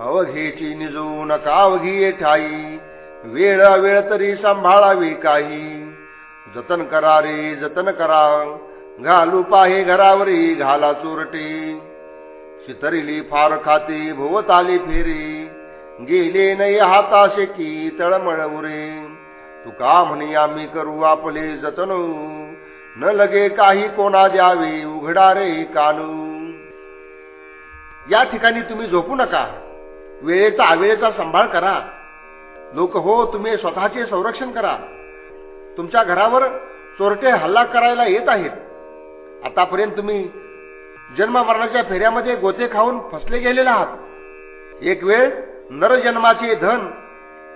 अवघेची निजू नका अवघी ठाई. वेळा वेळ तरी सांभाळावी काही. जतन करा रे जतन करा. घालू पाहे घरावरी घाला चोरटे. चितरिली फार खाते भोवताली फेरी. गेले नाही हाताशे की तळमळ उरे. तुका म्हणे आम्ही करू आपले जतन. न लगे काही कोणा द्यावे उघडा रे कानू. या ठिकाणी तुम्ही झोपू नका. वेळेचा आवेळेचा सांभाळ करा. लोक हो तुम्ही स्वतःचे संरक्षण करा. तुमच्या घरावर चोरटे हल्ला करायला येत आहेत. आतापर्यंत तुम्ही जन्मवर्णाच्या फेऱ्यामध्ये गोते खाऊन फसले गेलेले आहात. एक वेळ नरजन्माचे धन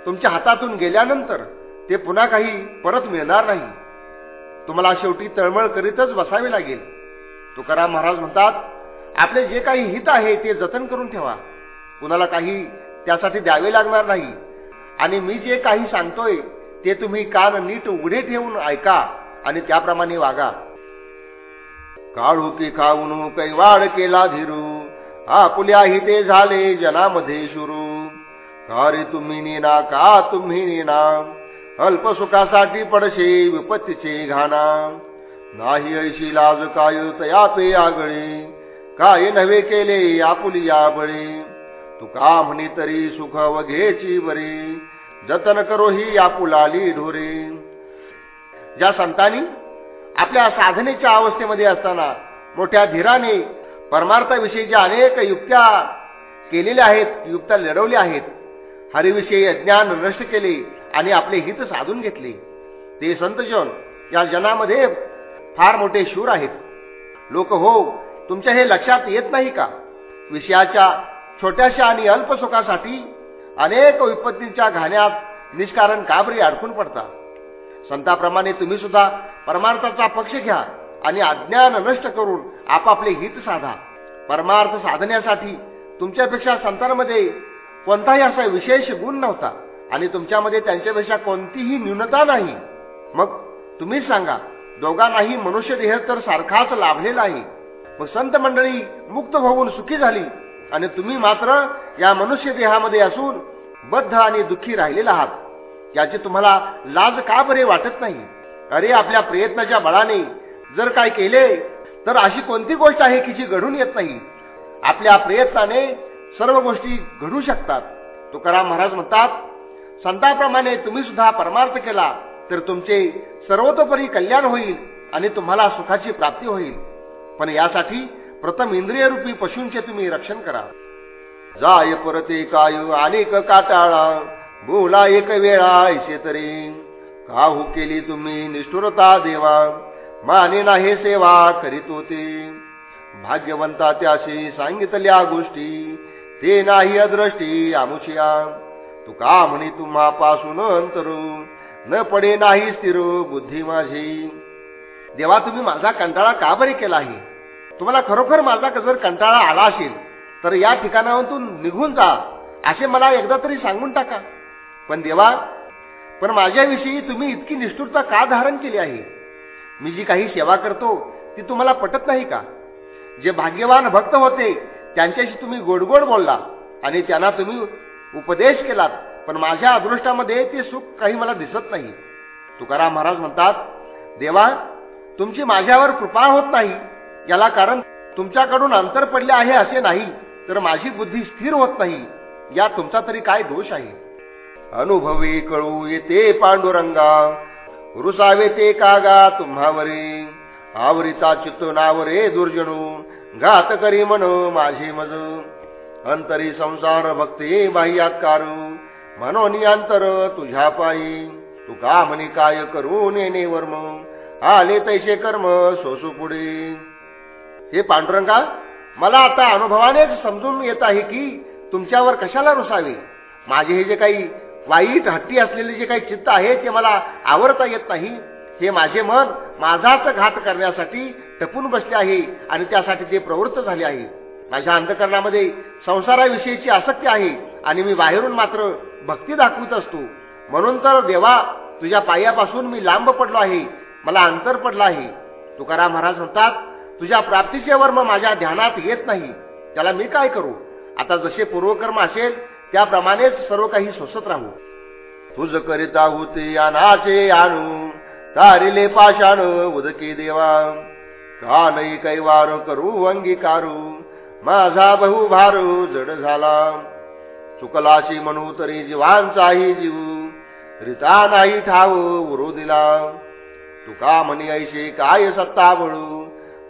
तुमच्या हातातून गेल्यानंतर ते पुन्हा काही परत मिळणार नाही. तुम्हाला शेवटी तळमळ करीतच बसावे लागेल. तुकाराम महाराज म्हणतात आपले जे काही हित आहे ते जतन करून ठेवा. कुणाला काही त्यासाठी द्यावे लागणार नाही. आणि मी जे काही सांगतोय ते तुम्ही कान नीट उघडे ठेवून ऐका आणि त्याप्रमाणे वागा. काळू की खाऊन कैवाड केला धीरू आपुल्या हिते झाले जनामध्ये शुरू अरे तुम्ही नेना का तुम्ही नेना अल्प सुखासाठी पडशे विपत्तीचे घाना नाही ऐशी लाज काय तया पे आगळे? काय नव्हे केले आपुलिया बळे? तुका म्हणी तरी सुख वघेची बरी. जतन करो ही आपुलाली ढोरे. ज्या संतांनी आपल्या साधनेच्या अवस्थेमध्ये असताना मोठ्या धीराने परमार्थाविषयीच्या अनेक युक्त्या केलेल्या आहेत युक्त्या लढवल्या आहेत हरिविषयी अज्ञान नष्ट केले आणि आपले हित साधून घेतले. ते संतजन या जनामध्ये फार मोठे शूर आहेत. लोक हो तुमच्या हे लक्षात येत नाही का? विषयाच्या छोट्याशा आणि अल्प सुखासाठी अनेक विपत्तींच्या घाण्यात निष्कारण काबरी अडकून पडतात. संताप्रमाणे तुम्ही सुद्धा परमार्थाचा पक्ष घ्या आणि अज्ञान नष्ट करून आपापले हित साधा. परमार्थ साधण्यासाठी तुमच्यापेक्षा संतांमध्ये कोणताही असा विशेष गुण नव्हता आणि तुमच्यामध्ये त्यांच्यापेक्षा कोणतीही न्यूनता नाही. मग तुम्हीच सांगा दोघांनाही मनुष्य देह तर सारखाच लाभलेला आहे. मग संत मंडळी मुक्त होऊन सुखी झाली आणि तुम्ही मात्र या मनुष्य देहामध्ये असून बद्ध आणि दुःखी राहिलेला आहात. याची तुम्हाला लाज का बरे वाटत नाही? अरे आपल्या प्रयत्नाच्या बळाने जर काय केले तर अशी कोणती गोष्ट आहे की जी घडून येत नाही? आपल्या प्रयत्नाने सर्व गोष्टी घडू शकतात. तुकाराम महाराज म्हणतात संताप्रमाणे तुम्ही सुद्धा परमार्थ केला तर तुमचे सर्वतोपरी कल्याण होईल आणि तुम्हाला सुखाची प्राप्ती होईल. पण यासाठी प्रथम इंद्रियरूपी पशूंचे तुम्ही रक्षण करा. जाय परते काय अनेक काटाळा. बोला एक वेळा ऐसे तरी. काहू केली तुम्ही निष्ठुरता देवा. माने नाही सेवा करीत होते. भाग्यवंता त्याशी सांगितल्या गोष्टी. ते नाही अदृष्टी आमुशिया तू का म्हणी तुम्हापासून अंतरू. न पडे नाही स्थिर बुद्धी माझी. देवा तुम्ही माझा कंटाळा का बरे केला आहे तुम्हाला खरोखर माझा जर कंटाळा आला असेल तर या ठिकाणातून निघून जा. असे मला एकदा तरी सांगून टाका. पण देवा पण माझ्याविषयी तुम्ही इतकी निष्ठुरता का धारण केली आहे? मी जी काही सेवा करतो ती तुम्हाला पटत नाही का? जे भाग्यवान भक्त होते त्यांच्याशी तुम्ही गोडगोड बोलला आणि त्यांना तुम्ही उपदेश केलात पण माझ्या अदृष्टामध्ये ते सुख काही मला दिसत नाही. तुकाराम महाराज म्हणतात देवा तुमची माझ्यावर कृपा होत नाही. याला कारण तुमच्याकडून अंतर पडले आहे असे नाही तर माझी बुद्धी स्थिर होत नाही. या तुमचा तरी काय दोष आहे? अनुभवी कळू येते पांडुरंगा. रुसावे ते कागा तुम्हावरे. आवरिता चित्तनावरे दुर्जनू. घात करी मन माझे मज. अंतरी संसार भक्ती बाह्यात्कारू म्हणून अंतर तुझ्या पायी. तू का म्हणे काय करू नेने वर्म? आले तैसे कर्म सोसू पुढे. हे पांडुरंगा मला आता अनुभवानेच समजून येत आहे की तुमच्यावर कशाला रुसावे? माझे हे जे काही वाईट हट्टी असलेले जे काही चित्त आहे ते मला आवडता येत नाही. हे माझे मन माझाच घात करण्यासाठी टपून बसले आहे आणि त्यासाठी ते प्रवृत्त झाले आहे. माझ्या अंधकरणामध्ये संसाराविषयीची आसक्ती आहे आणि मी बाहेरून मात्र भक्ती दाखवित असतो. म्हणून तर देवा तुझ्या पायापासून मी लांब पडलो आहे. मला अंतर पडलं आहे. तुकाराम महाराज म्हणतात तुझ्या प्राप्तीचे वर्म माझ्या ध्यानात येत नाही. त्याला मी काय करू? आता जसे पूर्वकर्म असेल त्याप्रमाणेच सर्व काही स्वसत राहू. तुझ करिता होते अनाचे आणू तारिले पाषाण उदके देवा. का नाही कैवार करू अंगीकारू? माझा बहु भारू जड झाला. चुकलाशी म्हणू तरी जीवांचाही जीव. रिता नाही ठाव उरू दिला. तुका म्हणी ऐशी काय सत्ता बळू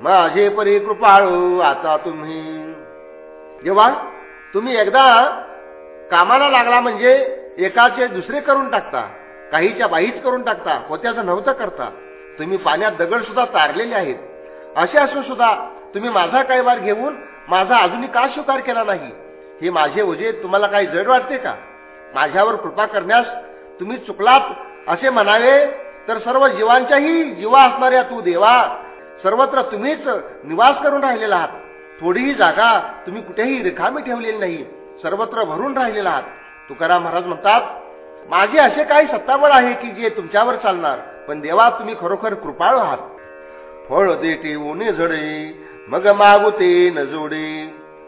माझे परी कृपाळू आता तुम्ही. जेव्हा तुम्ही एकदा कामाला लागला म्हणजे एकाचे दुसरे करून टाकता काहीच्या बाहीच करून टाकता होत्याचं नव्हतं करता. तुम्ही पाण्यात दगड सुद्धा तारलेले आहेत. असे असून सुद्धा तुम्ही माझा कारभार घेऊन माझा अजूनही का स्वीकार केला नाही? हे माझे ओझे तुम्हाला काही जड वाटते का? माझ्यावर कृपा करण्यास तुम्ही चुकलात असे म्हणावे तर सर्व जीवांच्याही जीवा असणाऱ्या तू देवा सर्वत्र तुम्हीच निवास करून राहिलेला आहात. थोडीही जागा तुम्ही कुठेही रिकामी ठेवलेली नाही सर्वत्र भरून राहिलेला आहात. तुकाराम महाराज म्हणतात माझे असे काही सत्ताबळ आहे की जे तुमच्यावर चालणार पण देवा तुम्ही खरोखर कृपाळू आहात. फळ देते उणे झडे मग मागुते न जोडे.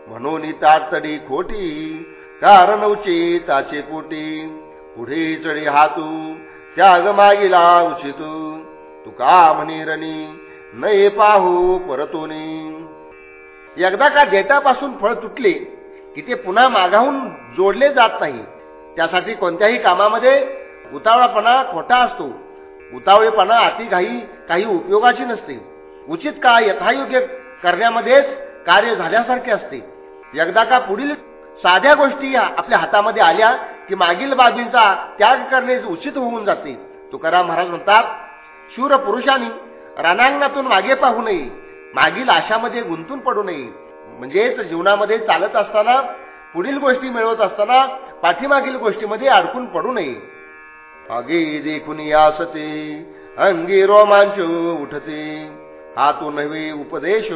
म्हणून ताटतडी खोटी कारण ताचे पोटी. पुढे चढे हातू त्याग मागिला उचितू तुका म्हणी रणी नये पाहू परतोनी. एकदा का देटापासून फळ तुटले की ते पुन्हा मागाहून जोडले जात नाही त्यासाठी कोणत्याही कामामध्ये उतावळापणा खोटा असतो. उतावळेपणा अतिघाई काही उपयोगाची नसते. उचित का यथायोग्य करण्यामध्येच कार्य झाल्यासारखे असते. एकदा का पुढील साध्या गोष्टी आपल्या हातामध्ये आल्या की मागील बाबींचा त्याग करणे उचित होऊन जाते. तुकाराम महाराज म्हणतात शूर पुरुषांनी रणांगणातून मागे पाहू नये. मागील आशामध्ये गुंतून पडू नये. म्हणजेच जीवनामध्ये चालत असताना पुढील गोष्टी मिळवत असताना पाठीमागील गोष्टीमध्ये अडकून पडू नये. अगे देखून यासते अंगी रोमांच उठते. हातू नव्हे उपदेश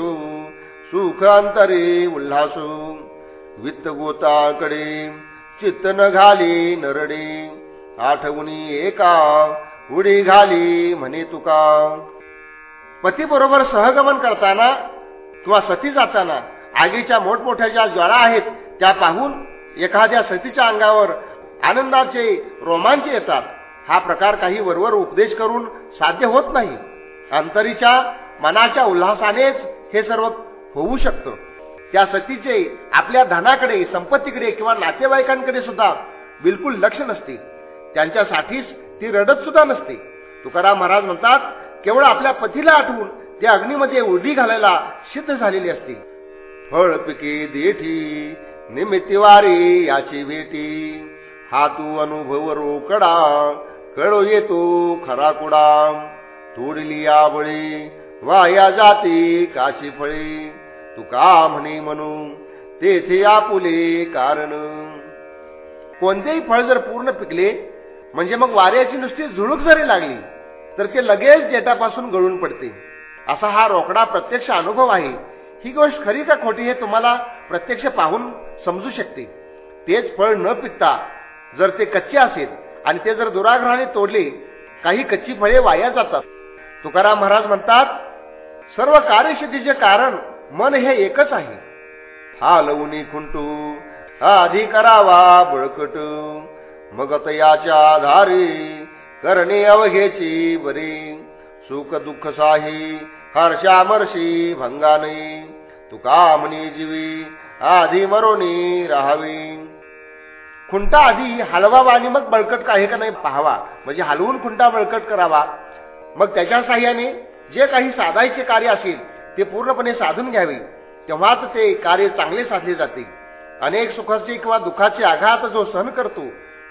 सुख अंतरे उल्हास. वित्त गोताकडे चित्त न घाली नरडे. आठवणी एका उडी घाली म्हणे तुका. पतीबरोबर सहगमन करताना किंवा सती जाताना आगीच्या मोठमोठ्या ज्या ज्वाळा आहेत त्या पाहून एखाद्या सतीच्या अंगावर आनंदाचे रोमांच येतात. हा प्रकार काही वरवर उपदेश करून साध्य होत नाही. अंतरीच्या मनाच्या उल्हासानेच हे सर्व होऊ शकतं. त्या सतीचे आपल्या धनाकडे संपत्तीकडे किंवा नातेवाईकांकडे सुद्धा बिलकुल लक्ष नसते. त्यांच्यासाठीच ती रडत सुद्धा नसते. तुकाराम महाराज म्हणतात केवळ आपल्या पतीला आठवून त्या अग्नीमध्ये उडी घालायला सिद्ध झालेली असते. फळ पिके देठी निमित्तिवारी याची भेटी. हा तू अनुभव रोकडा कळो येतो खरा कुडा. तोडली या बळी वाया जाते काशी फळे. तू का म्हणे म्हणून तेथे आपुले कारण. कोणतेही फळ जर पूर्ण पिकले म्हणजे मग वाऱ्याची नुसती झुळूक जरी लागली तर ते लगेच जेटापासून गळून पडते. असा हा रोकडा प्रत्यक्ष अनुभव आहे. ही गोष्ट खरी का खोटी हे तुम्हाला प्रत्यक्ष पाहून समजू शकते. तेच फळ न पिकता जर ते कच्चे असेल आणि ते जर दुराग्रहाने तोडले काही कच्ची फळे वाया जातात. तुकाराम महाराज म्हणतात सर्व कार्यशुद्धीचे कारण मन हे एकच आहे. हा लवणी खुंटू आधी करावा बळकट मग तयाच्या आधारे करणे अवघेची बरी. सुख दुःख साही हर्षामर्षी भंगाने. तुका म्हणी जीवी आधी मरोनी राहावी. खुंटा आधी हलवावा आणि मग बळकट काही का नाही पाहावा. म्हणजे हलवून खुंटा बळकट करावा. मग त्याच्या साह्याने जे काही साधायचे कार्य असेल ते पूर्णपणे साधून घ्यावे. तेव्हाच ते कार्य चांगले साधले जाते. अनेक सुखाचे किंवा दुःखाचे आघात जो सहन करतो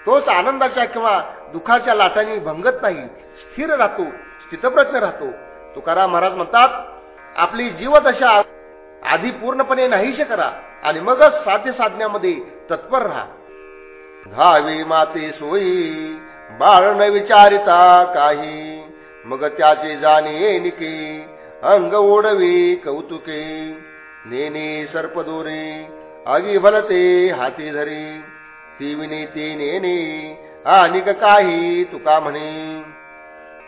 तोच आनंदाच्या किंवा दुःखाच्या लाटांनी भंगत नाही स्थिर राहतो स्थितप्रज्ञ राहतो. तुकाराम महाराज म्हणतात आपली जीवदशा आधी पूर्णपणे नाहीशे करा आणि मगच साध्य साधण्यामध्ये तत्पर राहा. घावी माते सोयी बाळ न विचारिता काही. मग त्याचे जाणे निके अंग ओढवी कौतुके. नेने सर्पदोरे आगी भलते हाती धरी. ती विनीती नेने आणि काही तुका म्हणे.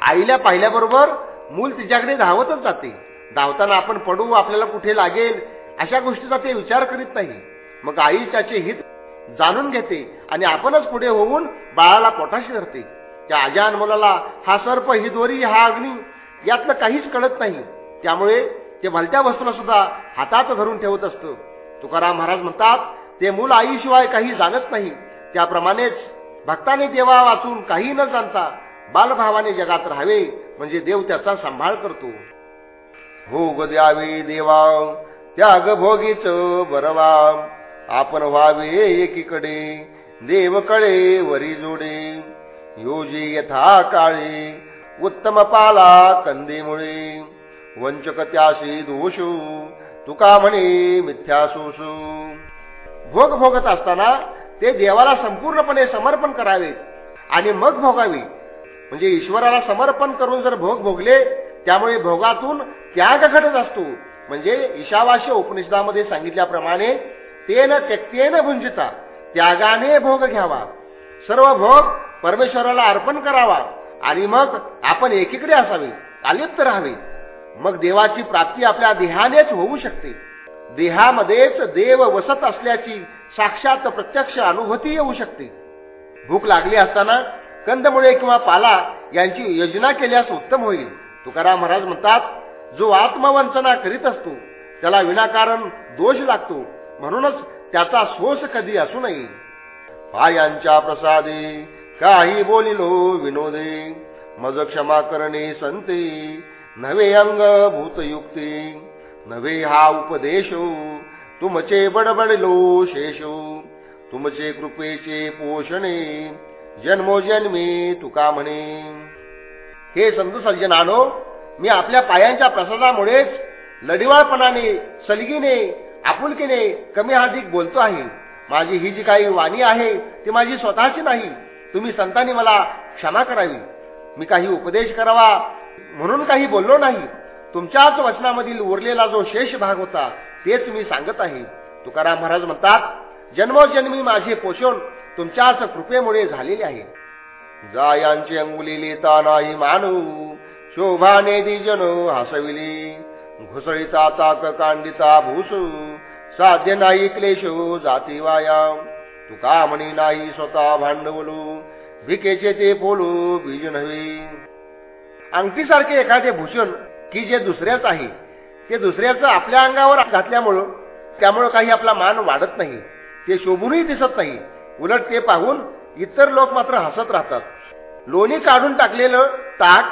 आईला पाहिल्याबरोबर मूल तिच्याकडे धावतच जाते. धावताना आपण पडू आपल्याला कुठे लागेल अशा गोष्टीचा ते विचार करीत नाही. मग आई त्याचे हित जाणून घेते आणि आपणच पुढे होऊन बाळाला पोटाशी धरते. त्या अजान मुलाला हा सर्प ही दोरी हा अग्नी यातलं काहीच कळत नाही. त्यामुळे ते भलत्या वस्तूला सुद्धा हातात धरून ठेवत असतं. तुकाराम महाराज म्हणतात ते मूल आईशिवाय काही जाणत नाही. त्याप्रमाणेच भक्ताने देवा वाचून काही न जाणता बालभावाने जगात राहावे म्हणजे देव त्याचा सांभाळ करतो. भोग द्यावे देवा त्याग भोगीच बरवा. आपण व्हावे एकीकडे देव कळे वरी जोडे. योजी यथा काळे उत्तम पाला कंदीमुळे. वंचक त्याशी दोषू तुका म्हणे मिथ्या सोसू. भोग भोगत असताना ते देवाला संपूर्णपणे समर्पण करावे आणि मग भोगावे. म्हणजे ईश्वराला समर्पण करून जर भोग भोगले त्यामुळे भोगातून त्याग घडत असतो. म्हणजे ईशावास्य उपनिषदामध्ये सांगितल्याप्रमाणे तेन त्यक्तेन भुंजिता त्यागाने भोग घ्यावा. सर्व भोग परमेश्वराला अर्पण करावा आणि मग आपण एकीकडे असावे अलिप्त राहावे. मग देवाची प्राप्ती आपल्या देहानेच होऊ शकते. देहामध्येच देव वसत असल्याची साक्षात प्रत्यक्ष अनुभूती येऊ शकते. भूक लागली असताना कंदमुळे किंवा पाला यांची योजना केल्यास उत्तम होईल. तुकाराम महाराज म्हणतात जो आत्मवंचना करीत असतो त्याला विनाकारण दोष लागतो. म्हणूनच त्याचा सोस कधी असू नये. पायांच्या प्रसादे काही बोलिलो विनोदे. मज क्षमा करणे संते नवे अंग भूतयुक्ती. नवे हा उपदेशो तुमचे बडबडलो शेषो तुमचे कृपेचे पोषणे जन्मोजन्मी तुका म्हणे. हे संत सज्जनानो मी आपल्या पायांच्या प्रसादामुळेच लढिवाळपणाने सलगीने आपुलकीने कमी अधिक बोलतो आहे. माझी ही जी काही वाणी आहे ती माझी स्वतःची नाही. तुम्ही संतांनी मला क्षमा करावी. मी काही उपदेश करावा म्हणून काही बोललो नाही. तुमच्याच वचनामधील उरलेला जो शेष भाग होता तेच मी सांगत आहे. तुकाराम महाराज म्हणतात जन्मोजन्मी माझे पोषण तुमच्याच कृपेमुळे झालेले आहे. जायांची अंगुली लिहिता नाही मानू शोभाने दिजन हसविली. घुसळीचा चाक कांडीचा भूसू साध्य नाही क्लेशो जाती वाया तुका म्हणी नाही स्वतः भांडवलू भिकेचे ते बोलू बीज नव्हे. अंगठीसारखे एखादे भूषण की जे दुसऱ्याच आहे ते दुसऱ्याचं आपल्या अंगावर घातल्यामुळं त्यामुळं काही आपला मान वाढत नाही. ते शोभूनही दिसत नाही. उलट ते पाहून इतर लोक मात्र हसत राहतात. लोणी काढून टाकलेलं ताक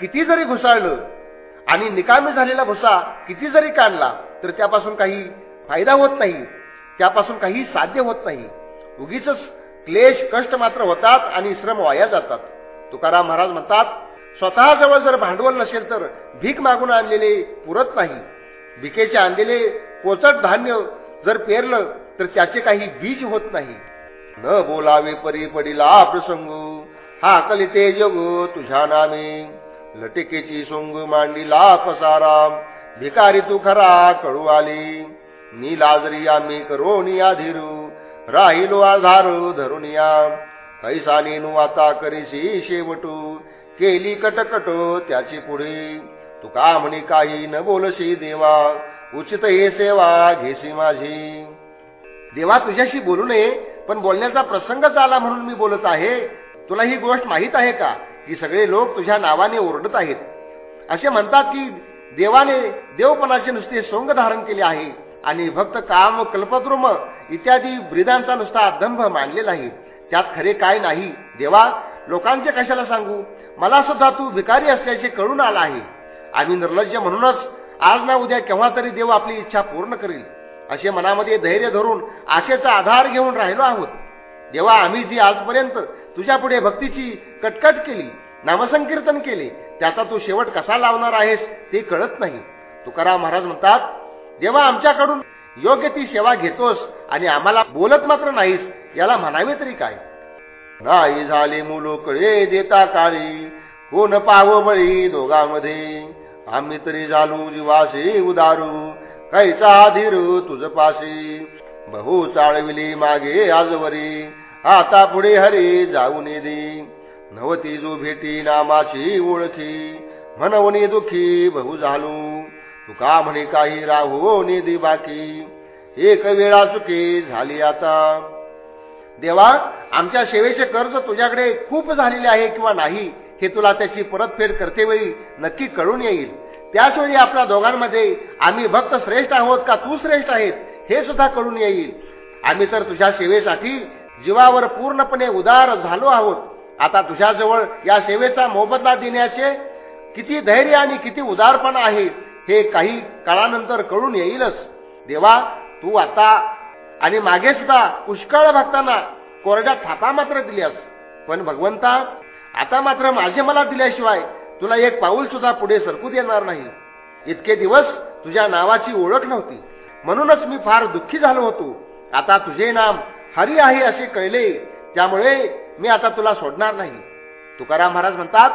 किती जरी घुसाळलं आणि निकामी झालेला भुसा किती जरी काढला तर त्यापासून काही फायदा होत नाही. त्यापासून काही साध्य होत नाही. उगीच क्लेश कष्ट मात्र होतात आणि श्रम वाया जातात. तुकाराम महाराज म्हणतात स्वतःजवळ जर भांडवल नसेल तर भीक मागून आणलेले पुरत नाही. भिकेचे आणलेले पोचट धान्य जर पेरलं तर त्याचे काही बीज होत नाही. न बोलावे परी पडिला प्रसंग. हा कलिते जग तुझ्या नामे. लटिकेची सोंग मांडीला पसाराम भिकारी तू खरा कळू आली. मी लाजरी आम्ही करोनी आधिरू. राहिलो आधार धरून या. कैसा नेनू आता करीसी शेवटू. केली कटकट त्याची पुढे. तुका का म्हणे काही न बोलशी देवा उचित हे सेवा घेशी माझी. देवा तुझ्याशी बोलू नये पण बोलण्याचा प्रसंगच आला म्हणून मी बोलत आहे. तुला ही गोष्ट माहीत आहे का? की सगळे लोक तुझ्या नावाने ओरडत आहेत. असे म्हणतात की देवाने देवपणाचे नुसते सोंग धारण केले आहे आणि भक्त काम कल्पद्रुम इत्यादी ब्रिदांचा नुसता दंभ मानलेला आहे. त्यात खरे काय नाही. देवा लोकांचे कशाला सांगू? मला सुद्धा तू भिकारी असल्याचे कळून आला आहे. आम्ही निर्लज्ज म्हणूनच आज ना उद्या केव्हा तरी देव आपली इच्छा पूर्ण करेल. असे मनामध्ये धैर्य धरून आशेचा आधार घेऊन राहिलो आहोत. देवा आम्ही जी आजपर्यंत तुझ्या पुढे भक्तीची कटकट केली नामसंकीर्तन केले त्याचा तू शेवट कसा लावणार आहेस ते कळत नाही. तुकाराम महाराज म्हणतात देवा आमच्याकडून योग्य ती सेवा घेतोस आणि आम्हाला बोलत मात्र नाहीस याला म्हणावे तरी काय? नाही झाले मुलोकळे देता काळी. कोण पाव बळी दोघांमध्ये? आम्ही तरी झालू जीवाशी उदारू. कैचा धीर तुझ पाशी? बहु चाळविली मागे आजवरी आता पुढे हरी जाऊन दे नवती जो भेटी नामाची ओळखी. म्हणवणी दुखी बहु झालू. तुका म्हणे काही राहू निधी बाकी. एक वेळा चुकी झाली आता. देवा आमच्या सेवेचे कर्ज तुझ्याकडे खूप झालेले आहे किंवा नाही हे तुला त्याची परतफेड करतेवेळी नक्की कळून येईल. त्याचवेळी आपल्या दोघांमध्ये आम्ही भक्त श्रेष्ठ आहोत का तू श्रेष्ठ आहेत हे सुद्धा कळून येईल. आम्ही तर तुझ्या सेवेसाठी जीवावर पूर्णपणे उदार झालो आहोत. आता तुझ्याजवळ या सेवेचा मोबदला देण्याचे किती धैर्य आणि किती उदारपणा आहे हे काही काळानंतर कळून येईलच. देवा तू आता आणि मागे सुद्धा पुष्कळ भक्तांना कोरड्या थापा मात्र दिल्यास पण भगवंता आता मात्र माझे मला दिल्याशिवाय तुला एक पाऊल सुद्धा पुढे सरकू देणार नाही. इतके दिवस तुझ्या नावाची ओळख नव्हती. म्हणूनच मी फार दुःखी झालो होतो. आता तुझे नाम हरी आहे असे कळले त्यामुळे मी आता तुला सोडणार नाही. तुकाराम महाराज म्हणतात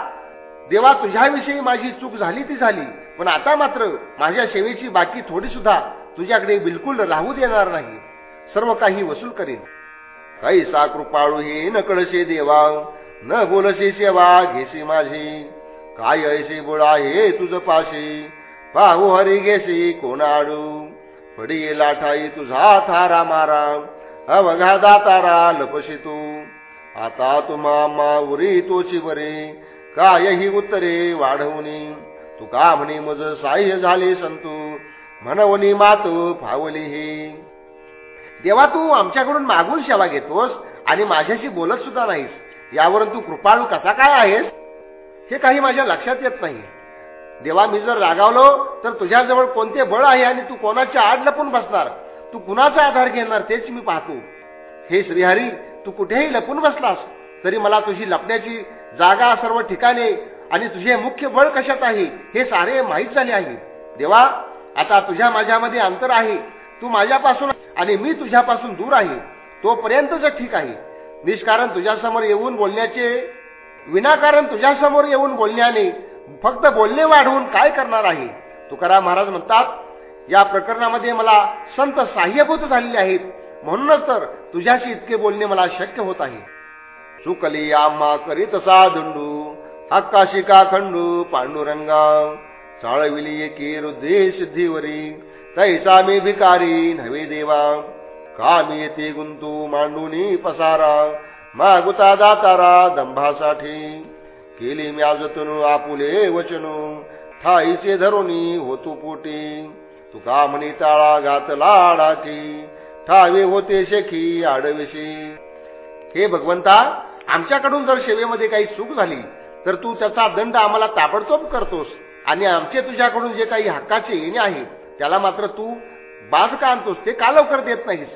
देवा तुझ्याविषयी माझी चूक झाली ती झाली पण आता मात्र माझ्या सेवेची बाकी थोडी सुद्धा तुझ्याकडे बिलकुल राहू देणार नाही. सर्व काही वसूल करेन. कैसा कृपाळू हे न कळसे देवा. न बोलशी सेवा घेशी माझी. काय ऐसे बोळा हे तुझ पाशी? पाहू हरी घेशी कोणाडू पडी लाठाई तुझा थारा मारा. अवघा दातारा लपशी तू. आता तुम्हा माउरी तोची बरे. कायही उत्तरे वाढवणी तू का म्हणे मज साह्य झाले संतू. म्हणवनी मात फावली हे. देवा तू आमच्याकडून मागून सेवा घेतोस आणि माझ्याशी बोलत सुद्धा नाहीस. यावरून तू कृपाळू कसा काय आहेस? हे काही माझ्या लक्षात येत नाही देवा मी जर रागावलो तर तुझ्याजवळ कोणते बळ आहे आणि तू कोणाच्या आड लपून बसणार? तू कुणाचा आधार घेणार तेच मी पाहतो. हे श्रीहरी तू कुठेही लपून बसलास तरी मला तुझी लपण्याची जागा सर्व ठिकाणे आणि तुझे मुख्य बळ कशात आहे हे सारे माहीत झाले आहे. देवा आता तुझ्या माझ्यामध्ये अंतर आहे. तू माझ्यापासून आणि मी तुझ्यापासून दूर आहे तोपर्यंतच ठीक आहे. निष्कारण तुझ्यासमोर येऊन बोलण्याचे विनाकारण तुझ्यासमोर येऊन बोलण्याने फक्त बोलणे वाढवून काय करणार आहे? तुकाराम महाराज म्हणतात या प्रकरणामध्ये मला संत साह्यभूत झालेले आहेत म्हणूनच तर तुझ्याशी इतके बोलणे मला शक्य होत आहे. सुकली आम्हा करीत साधुंडू दंडू हक्काशी का खंडू पांडुरंगा चाळविली एकी हृदय सिद्धीवरी तैसा मी भिकारी नव्हे देवा। का मी येते गुंतू मांडूनी पसारा। मागुता दातारा दंभासाठी। केली मी आजतनु आपुले वचनू। ठाईचे धरुनी होतो पोटी। तुका म्हणी ताळा घातला आडाठी ठावे होते शेखी आडविशी। हे भगवंता आमच्याकडून जर सेवेमध्ये काही चूक झाली तर तू त्याचा दंड आम्हाला ताबडतोब करतोस आणि आमचे तुझ्याकडून जे काही हक्काचे येणे आहे त्याला मात्र तू बाज का आणतोस? ते का लवकर देत नाहीस?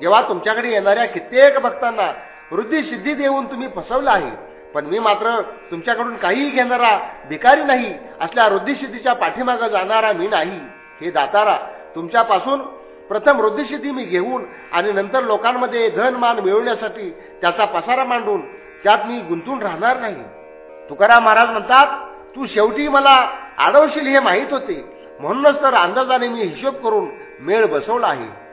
जेव्हा तुमच्याकडे येणाऱ्या कित्येक भक्तांना वृद्धी सिद्धी देऊन तुम्ही फसवलं आहे पण मी मात्र तुमच्याकडून काहीही घेणारा भिकारी नाही असल्या वृद्धिसिद्धीच्या पाठीमागं जाणारा मी नाही. हे दातारा तुमच्यापासून प्रथम वृद्धिसिद्धी मी घेऊन आणि नंतर लोकांमध्ये धन मान मिळवण्यासाठी त्याचा पसारा मांडून त्यात मी गुंतून राहणार नाही. तुकाराम महाराज म्हणतात तू शेवटी मला अडवशील हे माहीत होते. म्हणूनच तर अंदाजाने मी हिशोब करून मेळ बसवला आहे.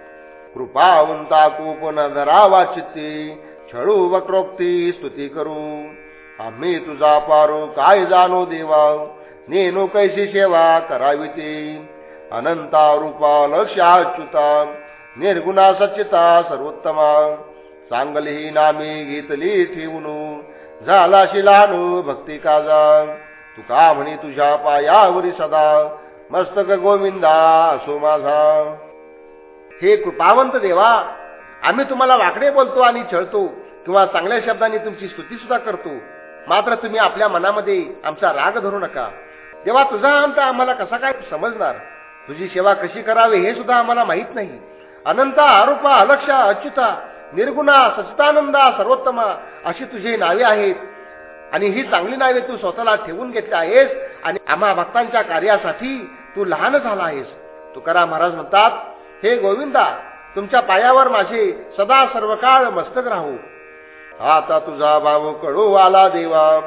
कृपावंता कोपन धरावा चित्ते छळू वक्रोक्ती स्तुती करू. आम्ही तुझा पारो काय जाणो देवा? नेनो कैसी सेवा करावी ते? अनंता रूपा लक्ष्याच्युता निर्गुणा सच्चिता सर्वोत्तमा. चांगली नामी घेतली ठेवून झाला शिलानु भक्ती काजा. तुका म्हणी तुझ्या पायावरी सदा मस्तक गोविंदा असो माझा. हे कृपावंत देवा आम्ही तुम्हाला वाकडे बोलतो आणि छळतो. किंवा चांगल्या शब्दांनी तुमची स्तुती सुद्धा करतो. मात्र तुम्ही आपल्या मनामध्ये आमचा राग धरू नका. देवा तुझा अंत आम्हाला कसा काय समजणार? तुझी सेवा कशी करावी हे सुद्धा आम्हाला माहीत नाही. अनंता आरोपा अलक्षा अच्युता निर्गुणा सचितानंदा सर्वोत्तमा अशी तुझी नावे आहेत. आणि ही चांगली नावे तू स्वतःला ठेवून घेतली आहेस आणि आम्हा भक्तांच्या कार्यासाठी तू लहान झाला आहेस. तुकाराम महाराज म्हणतात हे गोविंदा तुमच्या पायावर माझे सदा सर्व काळ मस्तक राहू. आता तुझा भाऊ कडू आला देवा.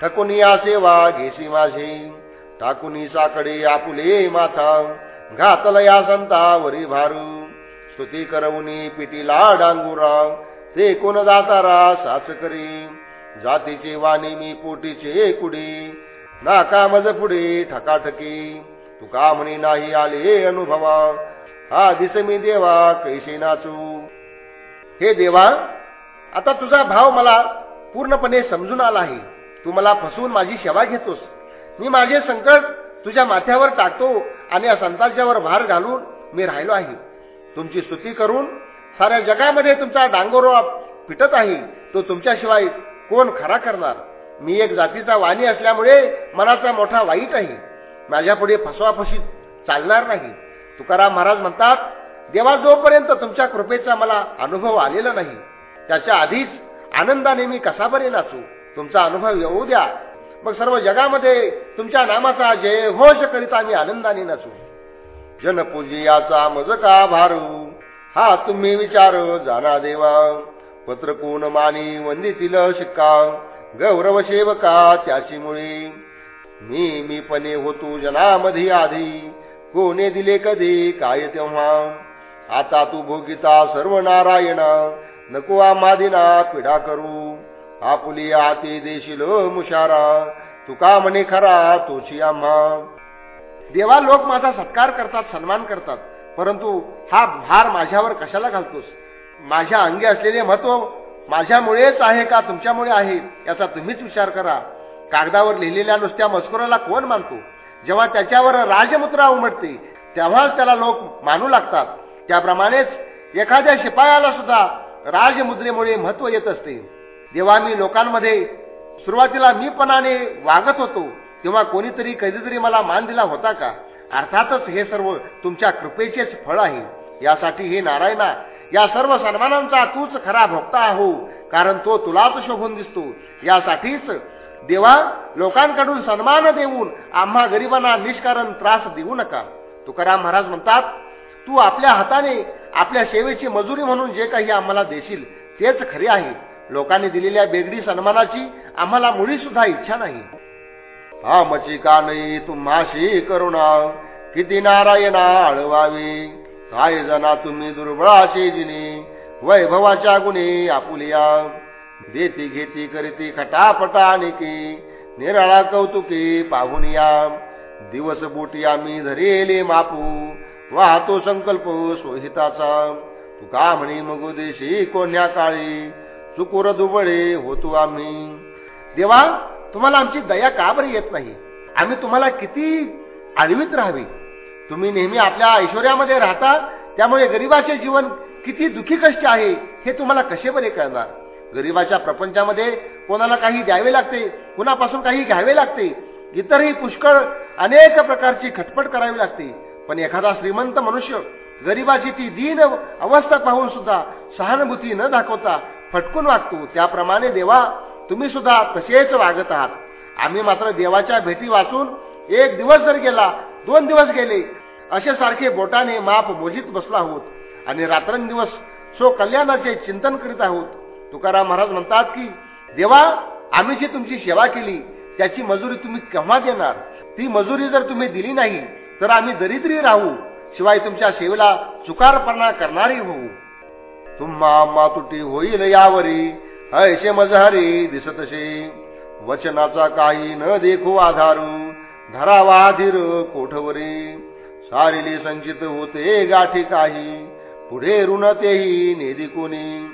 ठकून सेवा घेशी माझी. टाकुनी साकडे आपुले माथा. घातल या संता वरी भारू. स्तुती करवनी पिटीला डांगुराव ते कोण दातारा साच करी. जातीचे वाणी मी पोटीचे कुडी. नाका मज पुढे ठकाठकी. तुका म्हणी नाही आले अनुभवा? हा दिस मी देवा कैसे नाचू. हे देवा आता तुझा भाव मला पूर्णपणे समजून आला आहे. तू मला फसवून माझी सेवा घेतोस. मी माझे संकट तुझ्या माथ्यावर टाकतो आणि संतांच्यावर भार घालून मी राहिलो आहे. तुमची स्तुती करून साऱ्या जगामध्ये तुमचा डांगोरा पिटत आहे. तो तुमच्याशिवाय कोण खरा करणार? मी एक जातीचा वाणी असल्यामुळे मनाचा मोठा वाईट आहे. माझ्यापुढे फसवाफशी चालणार नाही. तुकाराम महाराज म्हणतात देवा जोपर्यंत तुमच्या कृपेचा मला अनुभव आलेला नाही त्याच्या आधीच आनंदाने मी कसा बरे नाचू? तुमचा अनुभव येऊ द्या. मग सर्व जगामध्ये तुमच्या नामाचा जय होश करीत आम्ही आनंदाने नाचू. जनपूजियाचा मज का भारू हा तुम्ही विचार जाना देवा. पत्र कोण मानी वंदितील शिक्का गौरव सेवका त्याची मुळी. मी मी पणे होतो जनामध्ये आधी. कोणे दिले कधी? काय तेव्हा? आता तू भोगिता सर्व नारायण नको आमादिना पिढा करू. आपुली आती देशील मुशारा. तुका म्हणे खरा? तोची आम्हा. देवा लोक माझा सत्कार करतात सन्मान करतात. परंतु हा भार माझ्यावर कशाला घालतोस? माझ्या अंगी असलेले महत्त्व माझ्यामुळेच आहे का तुमच्यामुळे आहे? याचा तुम्हीच विचार करा. कागदावर लिहिलेल्या नुसत्या मजकुराला कोण मानतो? जेव्हा त्याच्यावर राजमुद्रा उमटते तेव्हाच त्याला लोक मानू लागतात. त्याप्रमाणेच एखाद्या शिपायाला सुद्धा राजमुद्रेमुळे महत्त्व येत असते. जेव्हा मी लोकांमध्ये सुरुवातीला मीपणाने वागत होतो तेव्हा कोणीतरी कधीतरी मला मान दिला होता का? अर्थातच हे सर्व तुमच्या कृपेचेच फळ आहे. यासाठी हे नारायणा या सर्व सन्मानांचा तूच खरा भोगता आहो कारण तो तुलाच शोभून दिसतो. यासाठीच देवा लोकांकडून सन्मान देऊन आम्हा गरिबांना निष्कारण त्रास देऊ नका. तुकाराम महाराज म्हणतात तू आपल्या हाताने आपल्या सेवेची मजुरी म्हणून जे काही आम्हाला देशील तेच खरे आहे. लोकांनी दिलेल्या बेगडी सन्मानाची आम्हाला मुळी सुद्धा इच्छा नाही. हा मची का नाही तुम्हाशी करुणा किती नारायणा आळवावी. काय जना तुम्ही दुर्बळाचे जिने वैभवाच्या गुणे आपुलिया. देती घेती करीती खटापटा निकी निराळा कौतुकी पाहुनिया दिवस बोटी आम्ही धरेले मापू वाहतो संकल्प सोहिताचा. तुका म्हणे मग देशी कोण्या काळी चुकुर दुबळे होतो आम्ही. देवा तुम्हाला आमची दया का बरी येत नाही? आम्ही तुम्हाला किती आळवीत राहावी? तुम्ही नेहमी आपल्या ऐश्वर्यामध्ये राहता त्यामुळे गरिबाचे जीवन किती दुखी कष्ट आहे हे तुम्हाला कसे बरे कळणार? गरिबाच्या प्रपंचामध्ये कोणाला काही द्यावे लागते कुणापासून काही घ्यावे लागते इतरही पुष्कळ अनेक प्रकारची खटपट करावी लागते. पण एखादा श्रीमंत मनुष्य गरिबाची ती दीन अवस्था पाहून सुद्धा सहानुभूती न दाखवता फटकून वागतो. त्याप्रमाणे देवा तुम्ही सुद्धा तसेच वागत आहात. आम्ही मात्र देवाच्या भेटी वाचून एक दिवस जर गेला दोन दिवस गेले असे सारखे बोटाने माप मोजित बसला आहोत. आणि रात्रंदिवस सो कल्याणाचे चिंतन करीत आहोत. तुकाराम महाराज म्हणतात की देवा आम्ही जी तुमची सेवा केली त्याची मजुरी तुम्ही केव्हा देणार? ती मजुरी जर तुम्ही दिली नाही तर आम्ही दरिद्री राहू. शिवाय तुमच्या सेवेला चुकारपणा करणारी होऊ. तुम्हा मातुटी होईल यावरी ऐशे मजहारी दिसतशे. वचनाचा काही न देखो आधारू धरावा धीर कोठवरी. सारिली संचित होते गाठी काही पुढे ऋण तेही नेदी कोणी.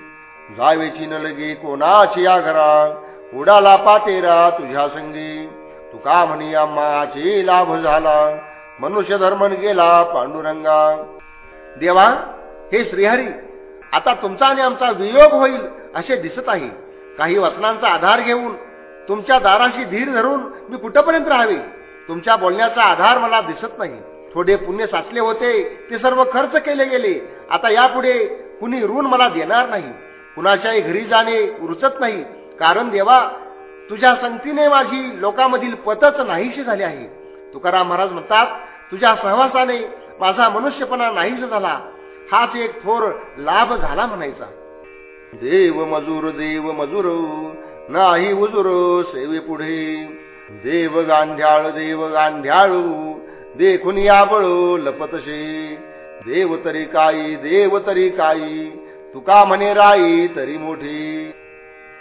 जावेची न लगे कोणाची या घरा उडाला पातेरा तुझ्या संगी. तुका म्हणी अम्माची लाभ झाला. मनुष्य धर्मन गेला पांडुरंगा. देवा हे श्रीहरी आता तुमचा आणि आमचा वियोग होईल असे दिसत आहे. काही वचनांचा आधार घेऊन तुमच्या दाराशी धीर धरून मी कुठपर्यंत राहावे? तुमच्या बोलण्याचा आधार मला दिसत नाही. थोडे पुण्य साचले होते ते सर्व खर्च केले गेले. आता यापुढे कुणी ऋण मला देणार नाही. कुणाच्याही घरी जाणे रुचत नाही. कारण देवा तुझ्या संगतीने माझी लोकांमधील पतच नाहीशी झाली आहे. तुकाराम महाराज म्हणतात तुझ्या सहवासाने माझा मनुष्यपणा नाहीस झाला. हाच एक थोर लाभ झाला म्हणायचा. देव मजूर देव मजूर नाही उजूर सेवे पुढे. देव गांध्याळ देव गांध्याळू देखून याबळ लपतशे. देव तरी काही देव तरी काही तुका म्हणे राई तरी मोठी.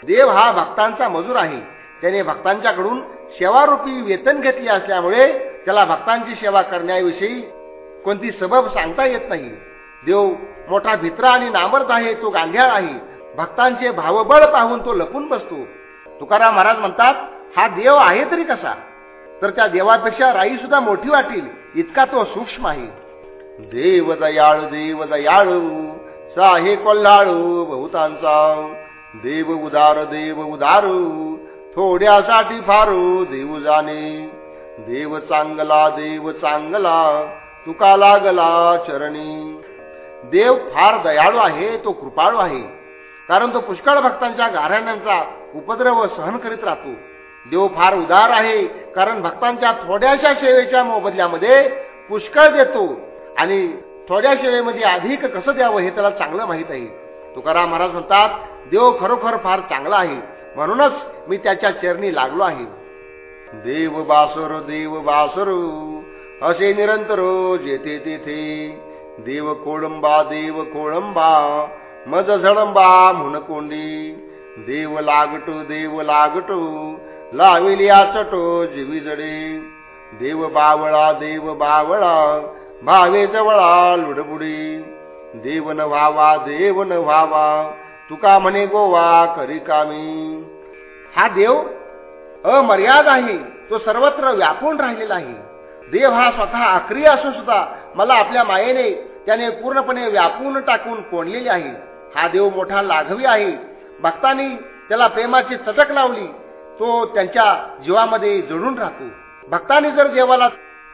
देव हा भक्तांचा मजूर आहे. त्याने भक्तांच्याकडून सेवारूपी वेतन घेतले असल्यामुळे त्याला भक्तांची सेवा करण्याविषयी कोणती सबब सांगता येत नाही. देव मोठा भित्रा आणि नामर्द आहे तो गांध्याळ आहे. भक्तांचे भावबळ पाहून तो लपून बसतो. तुकाराम महाराज म्हणतात हा देव आहे तरी कसा? तर त्या देवापेक्षा राई सुद्धा मोठी वाटेल इतका तो सूक्ष्म आहे. देव दयाळू देव दयाळू साहे कोल्हाळू बहुतांचा. देव उदार देव उदारू थोड्यासाठी फारू देव जाणे. देव चांगला देव चांगला तुका लागला चरणी. देव फार दयाळू आहे तो कृपाळू आहे. कारण तो पुष्कळ भक्तांच्या गाऱ्हाण्यांचा उपद्रव सहन करीत राहतो. देव फार उदार आहे कारण भक्तांच्या थोड्याशा सेवेच्या मोबदल्यामध्ये पुष्कळ देतो. आणि थोड्या सेवेमध्ये अधिक कसं द्यावं हे त्याला चांगलं माहीत आहे. तुकाराम महाराज म्हणतात देव खरोखर फार चांगला आहे. म्हणूनच मी त्याच्या चरणी लागलो आहे. देव बासुर देव बासर असे निरंतर जेथे तेथे. देव कोळंबा देव कोळंबा मज झळंबा म्हण कोंडी. देव लागटो देव लागटो लाविली आचटो जीवी जडे देव बावळा देव बावळा भावे जवळा लुडबुडी. देव न व्हावा देव न व्हावा तुका म्हणे गोवा करी कामी. हा देव अमर्याद आहे. तो सर्वत्र व्यापून राहिलेला आहे. देव हा स्वतः अक्रिय असून सुद्धा मला आपल्या मायेने त्याने पूर्णपणे व्यापून टाकून कोंडलेली आहे. हा देव मोठा लाघवी आहे. भक्तांनी त्याला प्रेमाची चटक लावली. तो त्यांच्या जीवामध्ये जडून राहतो. भक्तांनी जर देवाला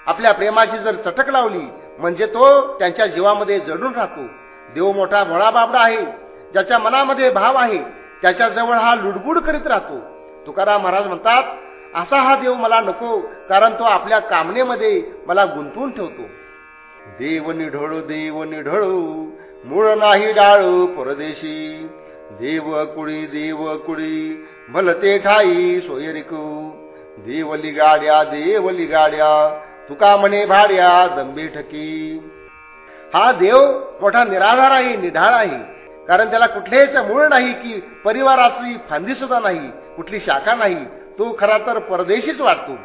आपल्या प्रेमाची जर चटक लावली म्हणजे तो त्यांच्या जीवामध्ये जडून राहतो. देव मोठा भोळा बाबडा आहे ज्याच्या मनामध्ये भाव आहे त्याच्याजवळ हा लुडबुड करीत राहतो. तुकाराम महाराज म्हणतात असा हा देव मला नको कारण तो आपल्या कामनेमध्ये मला गुंतवून ठेवतो. देव निढळू देव निढळू मूळ नाही डाळू परदेशी. देव कुळी देव कुळी भलते ठाई सोयरिकू. देवली गाड्या देवली गाड्या तुका म्हणे भाड्या दंबे ठकी. हा देव मोठा निराधार आहे निधाळ आहे. कारण त्याला कुठलेच मूळ नाही की परिवाराची फांदी सुद्धा नाही कुठली शाखा नाही. तो खरा तर परदेशीच वाटतो.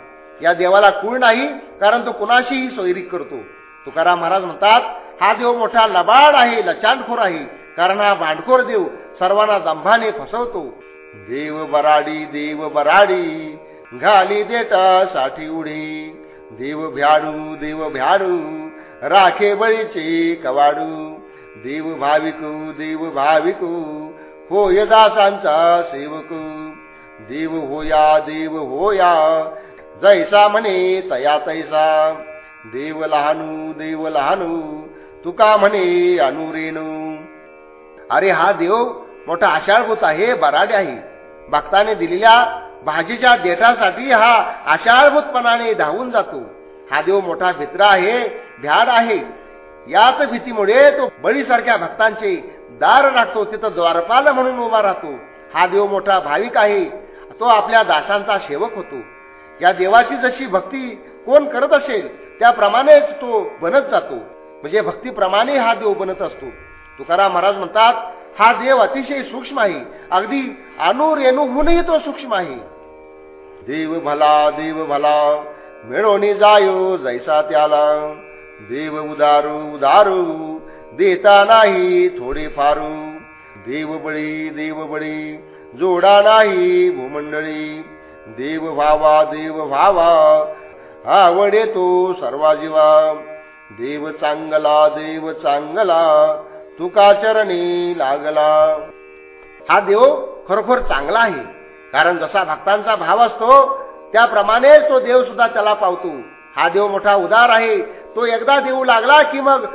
या देवाला कुळ नाही कारण तो कुणाशीही सोयरी करतो. तुकाराम महाराज म्हणतात हा देव मोठा लबाड आहे लचांडखोर आहे. कारण हा भांडखोर देव सर्वांना दंभाने फसवतो. देव बराडी देव बराडी घाली देता साठी उडी. देव भ्याडू देव भ्याडू राखे बळीचे कवाडू. देव भाविकू देव भाविकू होय दासांचा सेवकू. देव होया देव होया जैसा म्हणे तया तैसा. देव लहानू देव लहानू तुका म्हणे अनुरेणू. अरे हा देव मोठा आषाढभूत आहे बराडे आहे. भक्ताने दिलेल्या भाजीच्या देठासाठी हा आषाढभूतपणाने धावून जातो. हा देव मोठा भित्रा आहे भ्याड आहे. याच भीतीमुळे तो बळीसारख्या भक्तांचे दार राखतो तिथं द्वारपाल म्हणून उभा राहतो. हा देव मोठा भाविक आहे तो आपल्या दासांचा सेवक होतो. या देवाची जशी भक्ती कोण करत असेल त्याप्रमाणेच तो बनत जातो. म्हणजे भक्तीप्रमाणे हा देव बनत असतो. तुकाराम महाराज म्हणतात हा देव अतिशय सूक्ष्म आहे. अगदी अणुरेणूहूनही तो सूक्ष्म आहे. देव भला देव भला मिळवणी जायो जैसा त्याला. देव उदारू उदारू देता नाही थोडे फारू. देव बळी देव बळी जोडा नाही भूमंडळी. देव भावा देव भावा आवडे तो सर्वा जीवा. देव चांगला देव चांगला तुका चरणी लागला. हा देव खरोखर चांगला आहे. कारण जसा भक्तांचा भाव असतो त्याप्रमाणे तो देव सुद्धा त्याला पावतो. हा देव मोठा उदार आहे. तो एकदा देऊ लागला की मग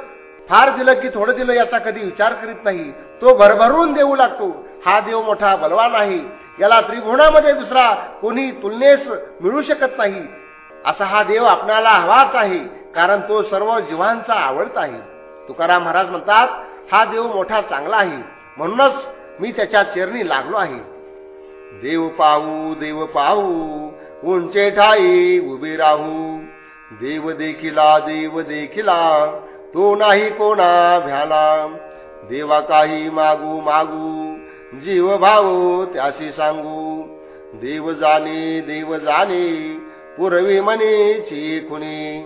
फार दिलं की थोडं दिलं याचा कधी विचार करीत नाही. तो भरभरून देऊ लागतो. हा देव मोठा बलवान आहे. याला त्रिभुवनामध्ये दुसरा कोणी तुलनेस मिळू शकत नाही. असा हा देव आपणाला हवाच आहे. कारण तो सर्व जीवांचा आवडता आहे. तुकाराम महाराज म्हणतात हा देव मोठा चांगला आहे. म्हणूनच मी त्याच्या चेरणी लागलो आहे. देव पाहू देव पाहू उंचे ठाई उभे राहू. देव देखिला देव देखिला तो नाही कोणा भ्याला. देवा काही मागू मागू जीव भाऊ त्याशी सांगू. देव जाणे देव जाणे पुरवी म्हणे कुणी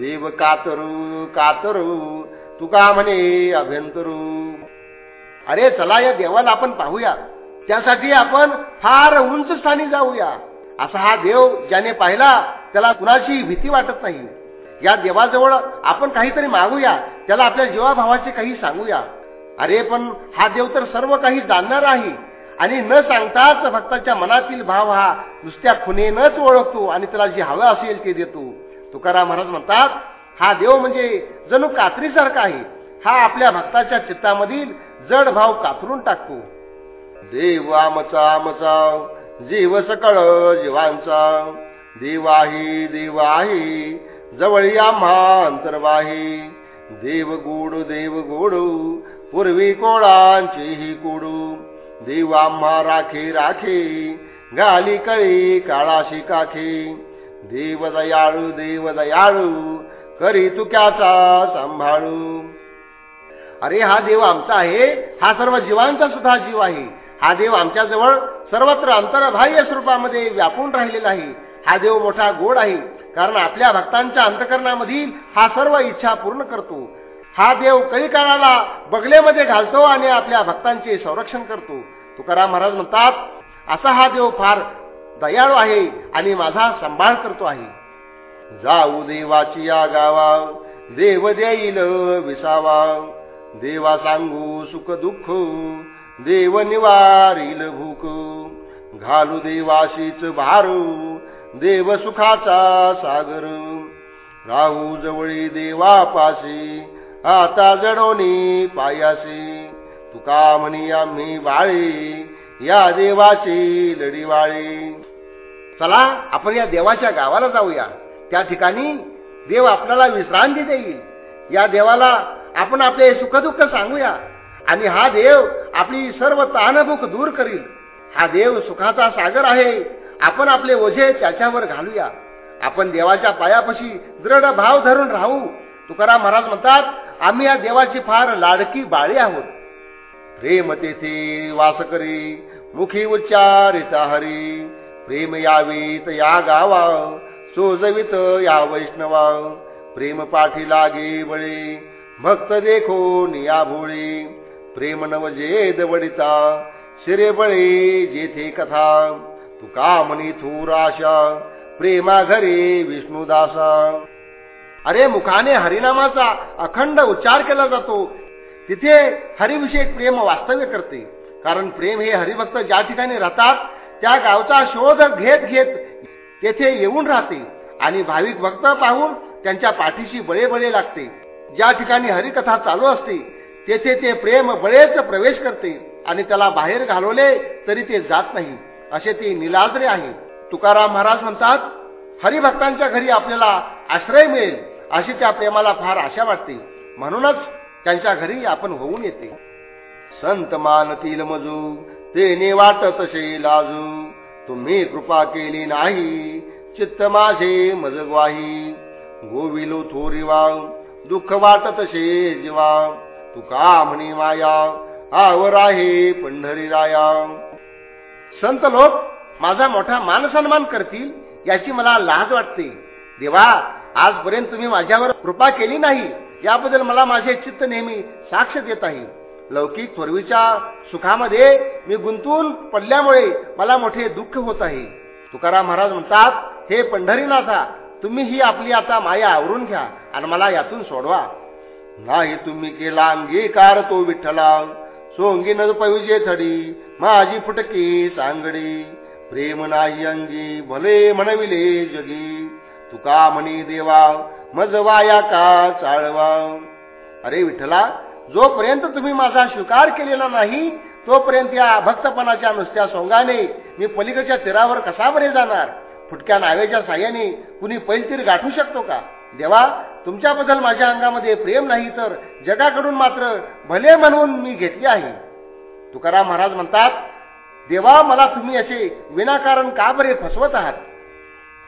देव कातरू कातरू तुका म्हणे अभ्यंतरू. अरे चला या देवाला आपण पाहूया. त्यासाठी आपण फार उंच स्थानी जाऊया. असा हा देव ज्याने पाहिला त्याला कुणाची भीती वाटत नाही. या देवाजवळ आपण काहीतरी मागूया त्याला आपल्या जीवाभावाचे काही सांगूया. अरे पण हा देव तर सर्व काही जाणणार आहे. आणि न सांगताच भक्ताच्या मनातील भाव हा नुसत्या खुनेनच ओळखतो आणि त्याला जे हवं असेल ते देतो. तुकाराम महाराज म्हणतात हा देव म्हणजे जणू कात्रीसारखा आहे. हा आपल्या भक्ताच्या चित्तामधील जड भाव कातरून टाकतो. देव आमचा आमचा जीव सकळ जीवांचा. देवाही देवाही देव आहे जवळी आम्हा अंतर्वाही. देव गोड देव गोड पूर्वी कोळांची ही कोडू देव आम्हा राखे राखे गाली कळी काळाशी काखे. देव दयाळू देव दयाळू करी तुक्याचा सांभाळू. अरे हा देव आमचा आहे हा सर्व जीवांचा सुद्धा जीव आहे. हा देव आमच्याजवळ सर्वत्र अंतरबाह्य स्वरूपामध्ये व्यापून राहिलेला आहे. हा देव मोठा गोड आहे कारण आपल्या भक्तांच्या अंतकरणामधील हा सर्व इच्छा पूर्ण करतो. हा देव कै काळाला बगलेमध्ये घालतो आणि आपल्या भक्तांचे संरक्षण करतो. तुकाराम महाराज म्हणतात असा हा देव फार दयाळू आहे आणि माझा सांभाळ करतो आहे. जाऊ देवाची या गावा देव देईल विसावा. देवा सांगू सुख दुःख देव निवारील भूक. घालू देवाशीच भारू देव सुखाचा सागर. राहू जवळी देवापाशी आता जडोनी पायासी तुका म्हणी आम्ही बाळी या देवाची लढीवाळी. चला आपण या देवाच्या गावाला जाऊया. त्या ठिकाणी देव आपल्याला विश्रांती देईल. या देवाला आपण आपले सुखदुःख सांगूया. आणि हा देव आपली सर्व तानभूक दूर करील. हा देव सुखाचा सागर आहे. आपण आपले ओझे त्याच्यावर घालूया. आपण देवाच्या पायापाशी दृढ भाव धरून राहू. तुकाराम महाराज म्हणतात आम्ही या देवाची फार लाडकी बाळी आहोत. प्रेम तेथे वास करी मुखी उच्चारिता हरी. प्रेम यावीत या गावा सोजवित या वैष्णवा. प्रेम पाठी लागे बळे भक्त देखो निया भोळे. प्रेम नवजे दवडिता शिरे बळे जेथे कथा तुका म्हणी थोराशा प्रेमा घरे विष्णुदासा. अरे मुखाने हरिनामाचा अखंड उच्चार केला जातो. तिथे हरिविषयक प्रेम वास्तव्य करते. कारण प्रेम हे हरिभक्त ज्या ठिकाणी राहतात त्या गावचा शोध घेत घेत तेथे येऊन राहते. आणि भाविक भक्त पाहून त्यांच्या पाठीशी बळे बळे लागते. ज्या ठिकाणी हरिकथा चालू असते तेथे ते प्रेम बळेच प्रवेश करते आणि त्याला बाहेर घालवले तरी ते जात नाही. असे ते निलाद्रे आहे. तुकाराम महाराज म्हणतात हरिभक्तांच्या घरी आपल्याला आश्रय मिळेल अशी त्या प्रेमाला फार आशा वाटते. म्हणूनच त्यांच्या घरी आपण होऊन येते. संत मानतील मजू तेने वाटत तसे लाजू. तुम्ही कृपा केली नाही चित्त माझे मजगवाही. गोविलो थोरी वाव दुःख वाटत शे जीवा. तुका म्हणे माया आवर आहे पंढरी राया संत लोक माझा मोठा मान सन्मान करतील याची मला लाज वाटते. देवा आजपर्यंत तुम्ही माझ्यावर कृपा केली नाही याबद्दल मला माझे चित्त नेहमी साक्ष देत आहे. लौकिक पूर्वीच्या सुखामध्ये मी गुंतून पडल्यामुळे मला मोठे दुःख होत आहे. तुकाराम महाराज म्हणतात हे पंढरीनाथा तुम्ही ही आपली आता माया आवरून घ्या आणि मला यातून सोडवा. नाही तुम्ही केला अंगीकार तो विठ्ठला. सोंगी न पविजे थडी माझी फुटकी सांगडी. प्रेम नाही अंगी भले म्हणविले जगी. तुका म्हणी देवा मजवाया का चाळवा? अरे विठ्ठला जोपर्यंत तुम्ही माझा स्वीकार केलेला नाही तोपर्यंत या भक्तपणाच्या नुसत्या सोंगाने मी पलीकडच्या तीरावर कसा बरे जाणार? फुटक्या नावेच्या साह्याने कुणी पैलतीर गाठू शकतो का? देवा तुमच्याबद्दल माझ्या अंगामध्ये प्रेम नाही तर जगाकडून मात्र भले म्हणून मी घेतली आहे. तुकाराम महाराज म्हणतात देवा मला तुम्ही असे विनाकारण का बरे फसवत आहात?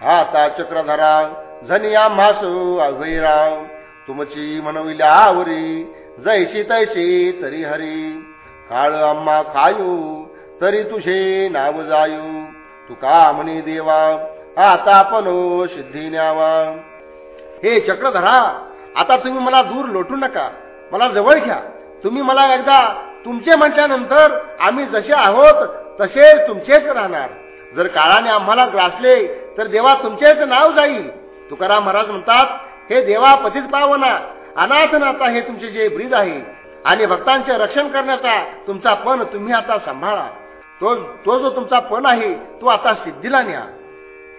आता चक्रधरा झनिया म्हासू अभयराव तुमची म्हणविल्या आवरी जैशी तैशी तरी हरी. काळ आम्हा खायू तरी तुझे नाव जायू. तुका म्हणे देवा आता आपण सिद्धी न्यावा. हे चक्रधरा आता तुम्ही मला दूर लोटू नका. मला जवळ घ्या. तुम्ही मला एकदा तुमचे म्हटल्यानंतर आम्ही जसे आहोत तसे तुमचेच राहणार. जर काळाने आम्हाला ग्रासले तर देवा तुमचेच नाव जाईल. तुकाराम महाराज म्हणतात हे देवा पतीच पावना अनाथनाथा हे तुमचे जे ब्रीद आहे. आणि भक्तांचे रक्षण करण्याचा तुमचा पण तुम्ही आता सांभाळा. तो तो जो तुमचा पण आहे तो आता सिद्धीला न्या.